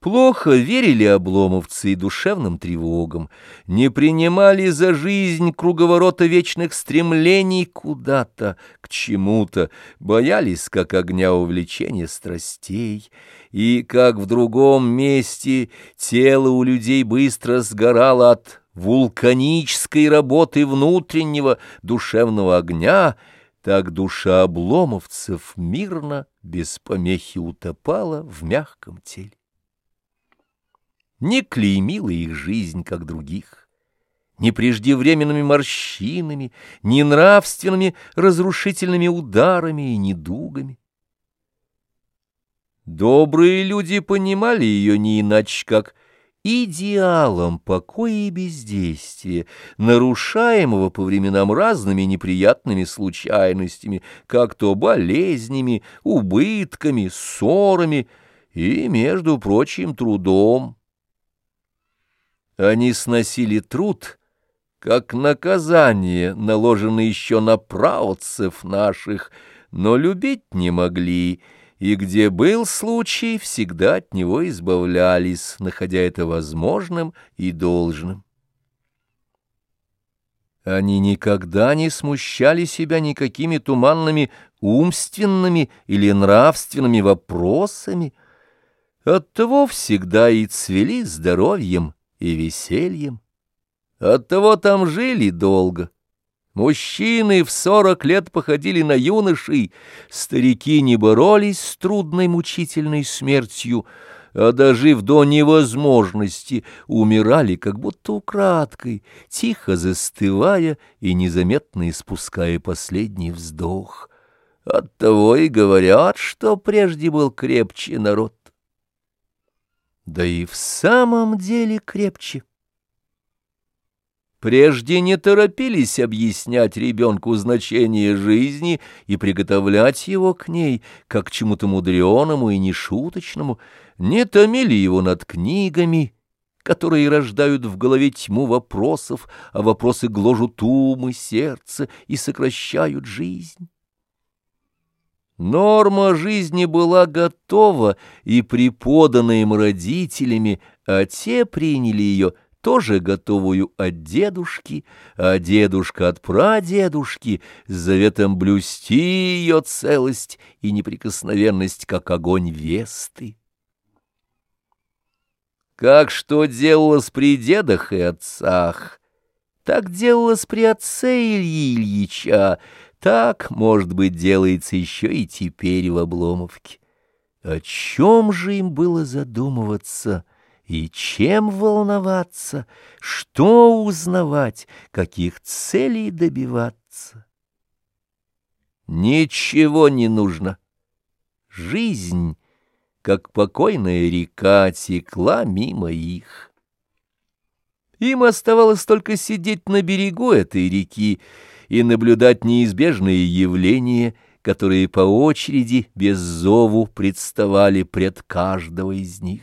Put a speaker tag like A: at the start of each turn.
A: Плохо верили обломовцы и душевным тревогам, не принимали за жизнь круговорота вечных стремлений куда-то, к чему-то, боялись, как огня увлечения страстей, и, как в другом месте, тело у людей быстро сгорало от вулканической работы внутреннего душевного огня, так душа обломовцев мирно, без помехи утопала в мягком теле не клеймила их жизнь, как других, ни преждевременными морщинами, ни нравственными разрушительными ударами и недугами. Добрые люди понимали ее не иначе, как идеалом покоя и бездействия, нарушаемого по временам разными неприятными случайностями, как то болезнями, убытками, ссорами и, между прочим, трудом. Они сносили труд, как наказание, наложенное еще на праотцев наших, но любить не могли, и где был случай, всегда от него избавлялись, находя это возможным и должным. Они никогда не смущали себя никакими туманными умственными или нравственными вопросами, оттого всегда и цвели здоровьем, и весельем. Оттого там жили долго. Мужчины в сорок лет походили на юношей, старики не боролись с трудной мучительной смертью, а дожив до невозможности, умирали как будто украдкой, тихо застывая и незаметно испуская последний вздох. Оттого и говорят, что прежде был крепче народ да и в самом деле крепче. Прежде не торопились объяснять ребенку значение жизни и приготовлять его к ней, как к чему-то мудреному и нешуточному, не томили его над книгами, которые рождают в голове тьму вопросов, а вопросы гложут ум и сердце и сокращают жизнь. Норма жизни была готова и преподана им родителями, а те приняли ее тоже готовую от дедушки, а дедушка от прадедушки с заветом блюсти ее целость и неприкосновенность, как огонь Весты. Как что делалось при дедах и отцах, так делалось при отце Ильи Ильича, так, может быть, делается еще и теперь в Обломовке. О чем же им было задумываться и чем волноваться, что узнавать, каких целей добиваться? Ничего не нужно. Жизнь, как покойная река, текла мимо их. Им оставалось только сидеть на берегу этой реки и наблюдать неизбежные явления, которые по очереди без зову представали пред каждого из них.